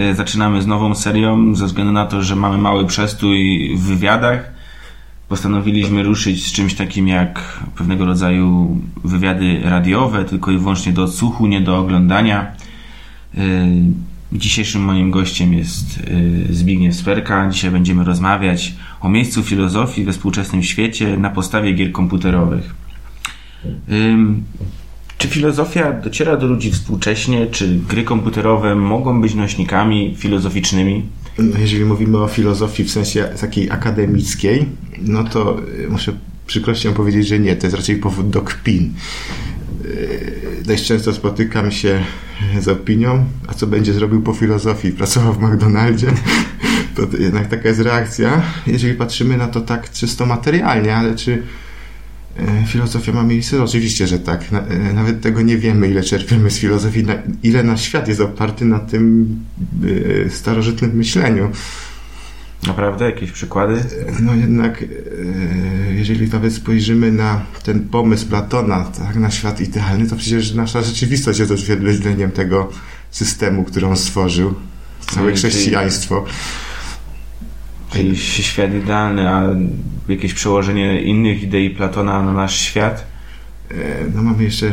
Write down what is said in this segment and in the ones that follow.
e, zaczynamy z nową serią ze względu na to, że mamy mały przestój w wywiadach. Postanowiliśmy ruszyć z czymś takim jak pewnego rodzaju wywiady radiowe, tylko i wyłącznie do odsłuchu, nie do oglądania. E, dzisiejszym moim gościem jest e, Zbigniew Sperka. Dzisiaj będziemy rozmawiać o miejscu filozofii we współczesnym świecie na podstawie gier komputerowych. Czy filozofia dociera do ludzi współcześnie? Czy gry komputerowe mogą być nośnikami filozoficznymi? Jeżeli mówimy o filozofii w sensie takiej akademickiej, no to y, muszę przykrością powiedzieć, że nie. To jest raczej powód do kpin. Y, dość często spotykam się z opinią, a co będzie zrobił po filozofii? Pracował w McDonaldzie? To jednak taka jest reakcja. Jeżeli patrzymy na to tak czysto materialnie, ale czy filozofia ma miejsce? Oczywiście, że tak. E, nawet tego nie wiemy, ile czerpiemy z filozofii, ile nasz świat jest oparty na tym e, starożytnym myśleniu. Naprawdę? Jakieś przykłady? No jednak, jeżeli nawet spojrzymy na ten pomysł Platona, tak, na świat idealny, to przecież nasza rzeczywistość jest odzwierciedleniem tego systemu, który on stworzył. Całe chrześcijaństwo. Czyli Czyli świat idealny, a jakieś przełożenie innych idei Platona na nasz świat? E, no mamy jeszcze e,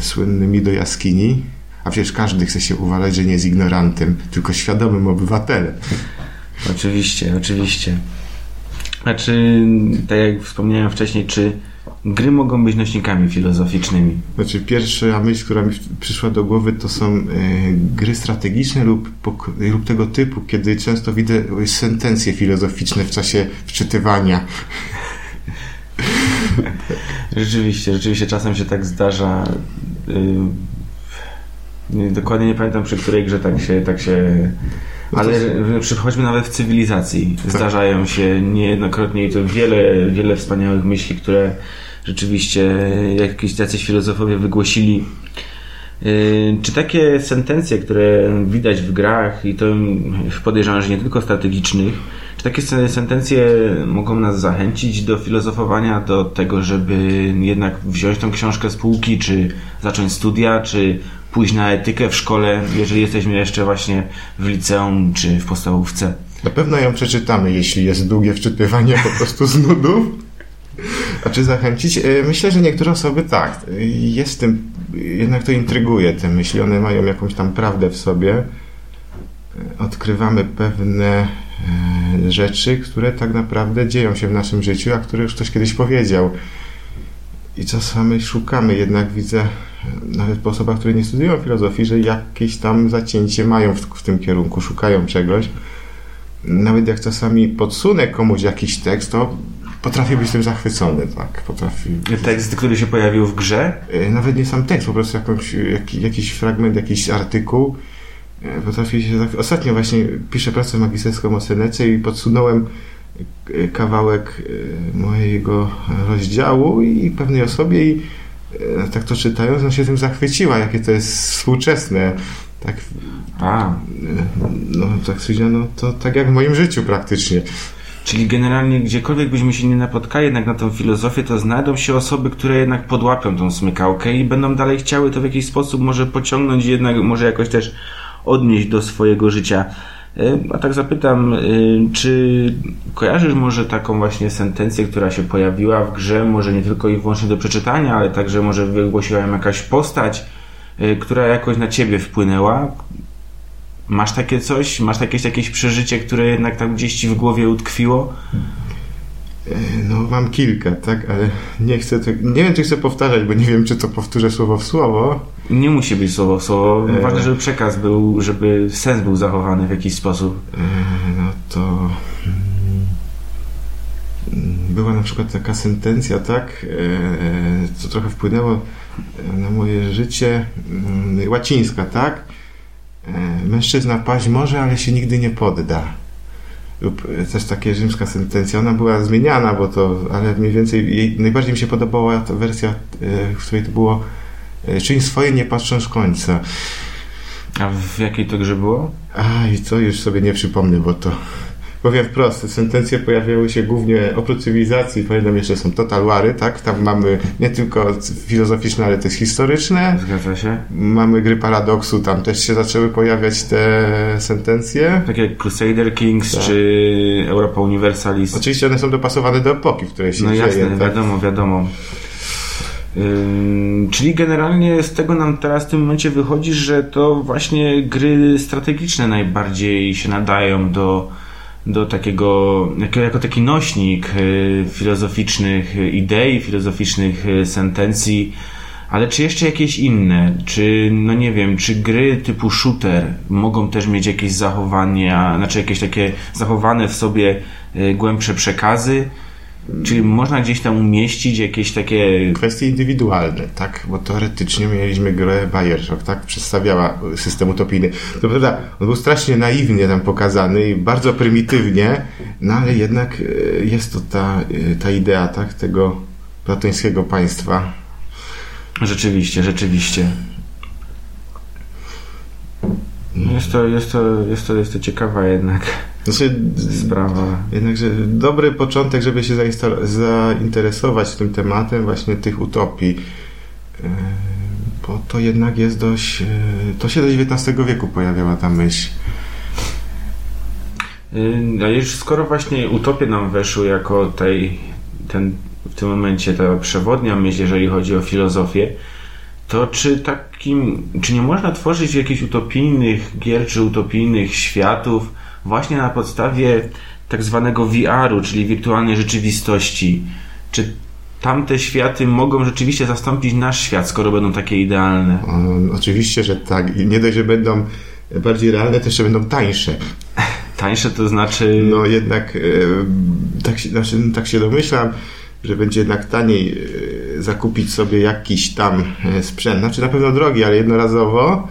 słynny mi do jaskini, a przecież każdy chce się uważać, że nie jest ignorantem, tylko świadomym obywatelem. Oczywiście, oczywiście. Znaczy, tak jak wspomniałem wcześniej, czy Gry mogą być nośnikami filozoficznymi. Znaczy, pierwsza myśl, która mi przyszła do głowy, to są e, gry strategiczne lub, lub tego typu, kiedy często widzę sentencje filozoficzne w czasie wczytywania. rzeczywiście, rzeczywiście czasem się tak zdarza. Y, dokładnie nie pamiętam przy której grze tak się, tak się no ale choćby nawet w cywilizacji tak. zdarzają się niejednokrotnie i to wiele, wiele wspaniałych myśli, które rzeczywiście jakieś jacyś filozofowie wygłosili. Y, czy takie sentencje, które widać w grach i to podejrzewam, że nie tylko strategicznych, czy takie sentencje mogą nas zachęcić do filozofowania, do tego, żeby jednak wziąć tą książkę z półki, czy zacząć studia, czy pójść na etykę w szkole, jeżeli jesteśmy jeszcze właśnie w liceum, czy w podstawówce? Na pewno ją przeczytamy, jeśli jest długie wczytywanie po prostu z nudów. A czy zachęcić? E, myślę, że niektóre osoby tak. Jest tym, jednak to intryguje te myśli. One mają jakąś tam prawdę w sobie. E, odkrywamy pewne e, rzeczy, które tak naprawdę dzieją się w naszym życiu, a które już ktoś kiedyś powiedział. I czasami szukamy, jednak widzę nawet po osobach, które nie studiują filozofii, że jakieś tam zacięcie mają w, w tym kierunku, szukają czegoś. Nawet jak czasami podsunę komuś jakiś tekst, to potrafię być tym zachwycony, tak. Potrafi... Tekst, który się pojawił w grze? E, nawet nie sam tekst, po prostu jakąś, jak, jakiś fragment, jakiś artykuł. E, potrafię się. Ostatnio właśnie piszę pracę magisterską o Senece i podsunąłem e, kawałek mojego rozdziału i pewnej osobie i tak to czytając, ona się tym zachwyciła, jakie to jest współczesne. Tak, A. no tak no to tak jak w moim życiu praktycznie. Czyli generalnie gdziekolwiek byśmy się nie napotkali jednak na tą filozofię, to znajdą się osoby, które jednak podłapią tą smykałkę i będą dalej chciały to w jakiś sposób może pociągnąć, jednak może jakoś też odnieść do swojego życia. E, a tak zapytam, e, czy kojarzysz może taką właśnie sentencję, która się pojawiła w grze, może nie tylko i wyłącznie do przeczytania, ale także może wygłosiła ją jakaś postać, e, która jakoś na ciebie wpłynęła, Masz takie coś? Masz jakieś, jakieś przeżycie, które jednak tam gdzieś ci w głowie utkwiło? E, no, mam kilka, tak, ale nie chcę te, nie wiem, czy chcę powtarzać, bo nie wiem, czy to powtórzę słowo w słowo. Nie musi być słowo w słowo. E, Ważne, żeby przekaz był, żeby sens był zachowany w jakiś sposób. E, no to mm, była na przykład taka sentencja, tak, co trochę wpłynęło na moje życie, mm, łacińska, tak, E, mężczyzna paść może, ale się nigdy nie podda. Lub też takie rzymska sentencja, ona była zmieniana, bo to, ale mniej więcej jej, najbardziej mi się podobała ta wersja, e, w której to było e, czyń swoje, nie patrząc końca. A w jakiej to grze było? A i co już sobie nie przypomnę, bo to powiem wprost, te sentencje pojawiały się głównie oprócz cywilizacji, pamiętam jeszcze są Total Wary, tak? Tam mamy nie tylko filozoficzne, ale też historyczne. Zgadza się. Mamy gry paradoksu, tam też się zaczęły pojawiać te sentencje. Tak jak Crusader Kings Tak. czy Europa Universalis. Oczywiście one są dopasowane do epoki, w której się No dzieje. jasne, tak? wiadomo, wiadomo. Ym, czyli generalnie z tego nam teraz w tym momencie wychodzi, że to właśnie gry strategiczne najbardziej się nadają do, do takiego, jako, jako taki nośnik y, filozoficznych idei, filozoficznych y, sentencji. Ale czy jeszcze jakieś inne? Czy, no nie wiem, czy gry typu shooter mogą też mieć jakieś zachowania, znaczy jakieś takie zachowane w sobie y, głębsze przekazy? Czy można gdzieś tam umieścić jakieś takie. Kwestie indywidualne, tak? Bo teoretycznie mieliśmy grę Bioshock, tak? Przedstawiała system utopijny. To prawda, on był strasznie naiwnie tam pokazany i bardzo prymitywnie, no ale jednak e, jest to ta, e, ta idea, tak? Tego platońskiego państwa. Rzeczywiście, rzeczywiście. Jest to, jest to, jest to, jest to ciekawa jednak Znaczy, sprawa. jednakże dobry początek, żeby się zainteresować tym tematem właśnie tych utopii. E, Bo to jednak jest dość... e, To się do XIX wieku pojawiała ta myśl. Yy, A już skoro właśnie utopie nam weszły jako tej, ten, w tym momencie ta przewodnia myśl, jeżeli chodzi o filozofię, to czy takim, czy nie można tworzyć jakichś utopijnych gier, czy utopijnych światów właśnie na podstawie tak zwanego VR-u, czyli wirtualnej rzeczywistości? Czy tamte światy mogą rzeczywiście zastąpić nasz świat, skoro będą takie idealne? Oczywiście, że tak. Nie dość, że będą bardziej realne, jeszcze będą tańsze. Tańsze to znaczy... No jednak e, tak, się, znaczy, tak się domyślam, że będzie jednak taniej e, zakupić sobie jakiś tam e, sprzęt. Znaczy na pewno drogi, ale jednorazowo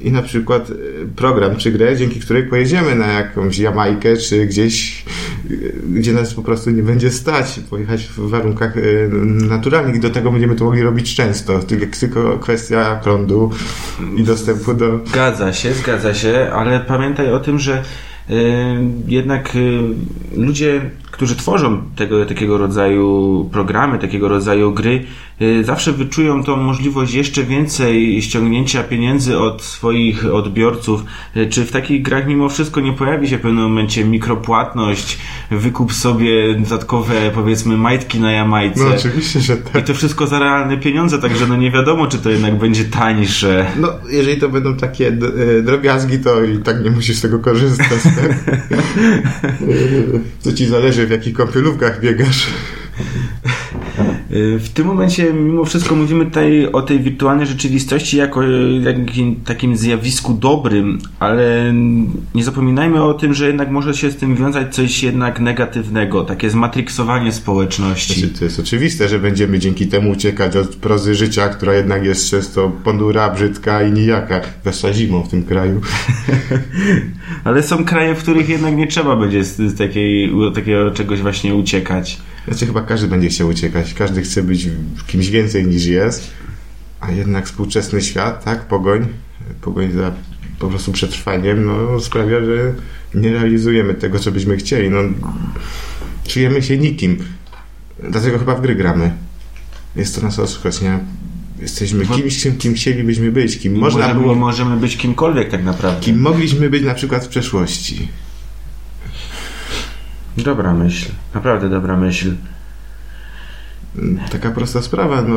i na przykład e, program czy grę, dzięki której pojedziemy na jakąś Jamajkę czy gdzieś, e, gdzie nas po prostu nie będzie stać pojechać w warunkach e, naturalnych i do tego będziemy to mogli robić często. Tylko, kwestia prądu i dostępu do Zgadza się, zgadza się, ale pamiętaj o tym, że y, jednak y, ludzie, którzy tworzą tego, takiego rodzaju programy, takiego rodzaju gry, y, zawsze wyczują tą możliwość jeszcze więcej ściągnięcia pieniędzy od swoich odbiorców. Y, czy w takich grach mimo wszystko nie pojawi się w pewnym momencie mikropłatność, wykup sobie dodatkowe powiedzmy majtki na Jamajce? No oczywiście, że I tak. to wszystko za realne pieniądze, także no nie wiadomo, czy to jednak będzie tańsze. No, jeżeli to będą takie e, drobiazgi, to i tak nie musisz z tego korzystać. Tak? Co ci zależy, w jakich kąpielówkach biegasz. Y, W tym momencie mimo wszystko mówimy tutaj o tej wirtualnej rzeczywistości jako y, takim zjawisku dobrym, ale nie zapominajmy o tym, że jednak może się z tym wiązać coś jednak negatywnego, takie zmatriksowanie społeczności. Znaczy, to jest oczywiste, że będziemy dzięki temu uciekać od prozy życia, która jednak jest często ponura, brzydka i nijaka. Zwłaszcza zimą w tym kraju. Ale są kraje, w których jednak nie trzeba będzie z, z takiej, takiego czegoś właśnie uciekać. Znaczy chyba każdy będzie chciał uciekać. Każdy chce być kimś więcej niż jest. A jednak współczesny świat, tak, pogoń, pogoń za po prostu przetrwaniem, no sprawia, że nie realizujemy tego, co byśmy chcieli. No, czujemy się nikim. Dlatego chyba w gry gramy. Jest to nas ostrzec, nie? Jesteśmy kimś, kim, kim chcielibyśmy być, kim można było, możemy być kimkolwiek tak naprawdę. kim mogliśmy być na przykład w przeszłości. Dobra myśl, naprawdę dobra myśl. Taka prosta sprawa, no.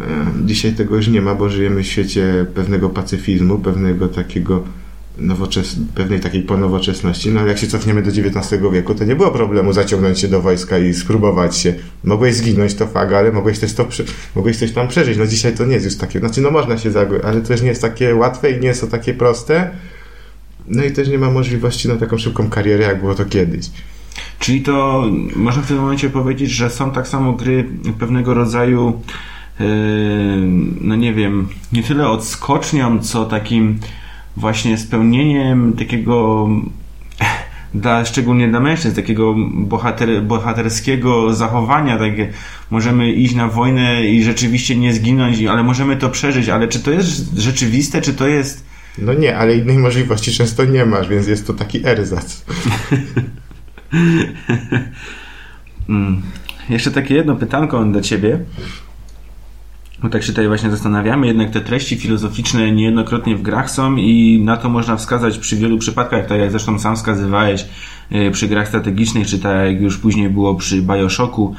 e, Dzisiaj tego już nie ma, bo żyjemy w świecie pewnego pacyfizmu, pewnego takiego nowoczes... pewnej takiej ponowoczesności. No ale jak się cofniemy do XIX wieku, to nie było problemu zaciągnąć się do wojska i spróbować się. Mogłeś zginąć, to fakt, ale mogłeś też, to mogłeś coś tam przeżyć. No dzisiaj to nie jest już takie, znaczy no można się zagłębić, ale to też nie jest takie łatwe i nie jest to takie proste. No i też nie ma możliwości na taką szybką karierę, jak było to kiedyś. Czyli to można w tym momencie powiedzieć, że są tak samo gry pewnego rodzaju, yy, no nie wiem, nie tyle odskocznią, co takim właśnie spełnieniem takiego dla, szczególnie dla mężczyzn, takiego bohater, bohaterskiego zachowania, takie możemy iść na wojnę i rzeczywiście nie zginąć, ale możemy to przeżyć, ale czy to jest rzeczywiste, czy to jest No nie, ale innej możliwości często nie masz, więc jest to taki erzac. mm. Jeszcze takie jedno pytanko do ciebie. Bo tak się tutaj właśnie zastanawiamy, jednak te treści filozoficzne niejednokrotnie w grach są i na to można wskazać przy wielu przypadkach, tak jak zresztą sam wskazywałeś e, przy grach strategicznych, czy tak jak już później było przy Bioshocku.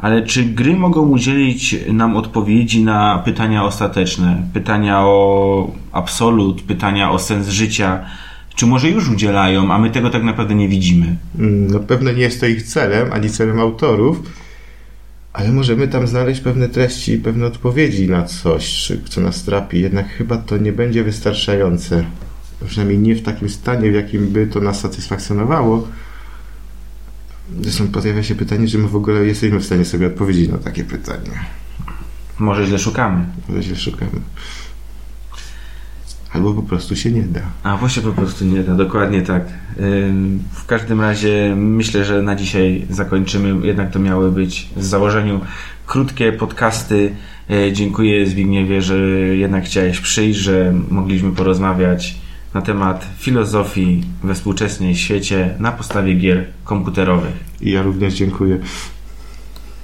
Ale czy gry mogą udzielić nam odpowiedzi na pytania ostateczne, pytania o absolut, pytania o sens życia? Czy może już udzielają, a my tego tak naprawdę nie widzimy? Mm, no pewnie nie jest to ich celem, ani celem autorów, ale możemy tam znaleźć pewne treści i pewne odpowiedzi na coś, co nas trapi. Jednak chyba to nie będzie wystarczające. Przynajmniej nie w takim stanie, w jakim by to nas satysfakcjonowało. Zresztą pojawia się pytanie, czy my w ogóle jesteśmy w stanie sobie odpowiedzieć na takie pytanie. Może źle szukamy. Może źle szukamy. Albo po prostu się nie da. A właśnie po prostu nie da, dokładnie tak. W każdym razie myślę, że na dzisiaj zakończymy. Jednak to miały być w założeniu krótkie podcasty. E, dziękuję Zbigniewie, że jednak chciałeś przyjść, że mogliśmy porozmawiać na temat filozofii we współczesnej świecie na podstawie gier komputerowych. I ja również dziękuję.